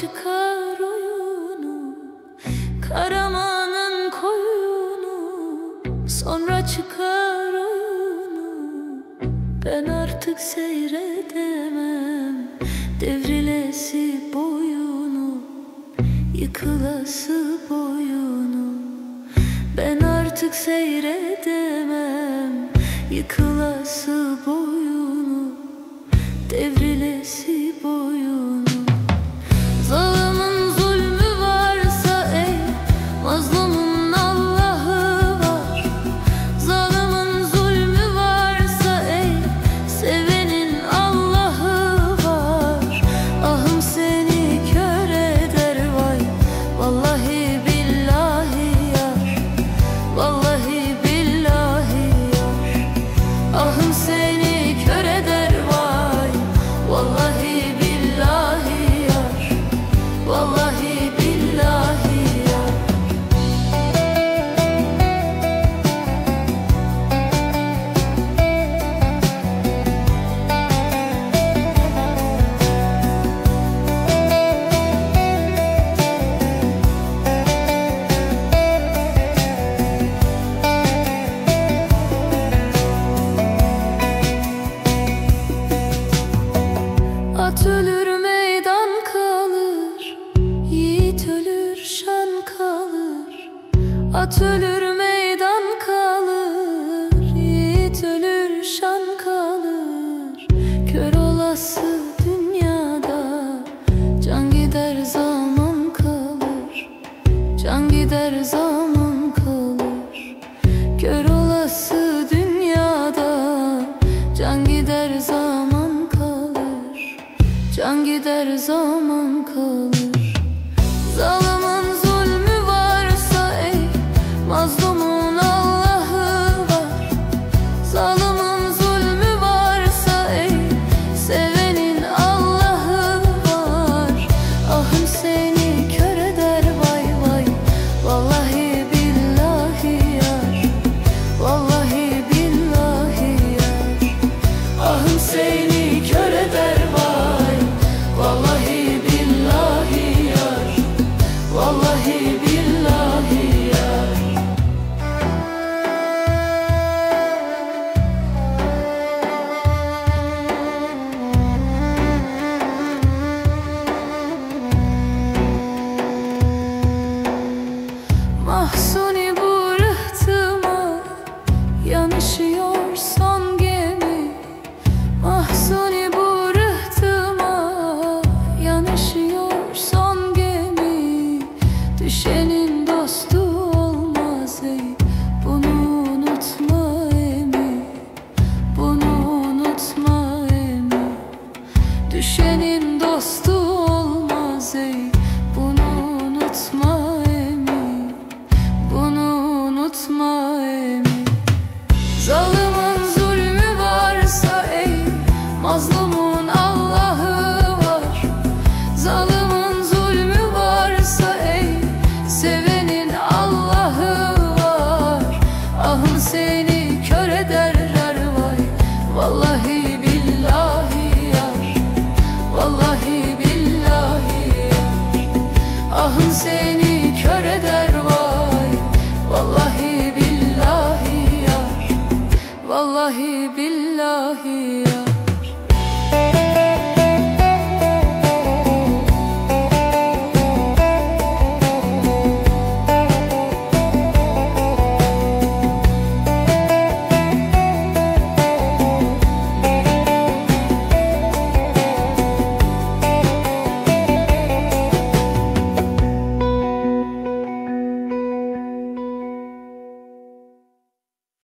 çıkar oyunu Karamanın koyunu. Sonra çıkar oyunu Ben artık seyredemem. Devrilesi boyunu Yıkılası boyunu. Ben artık seyredemem Yıkılası boyunu. Devrilesi At ölür meydan kalır. Yiğit ölür şan kalır. At ölür meydan kalır. Yiğit ölür şan kalır. Kör olası dünyada Can gider zaman kalır. Can gider zaman Can gider zaman kalır والله بالله يا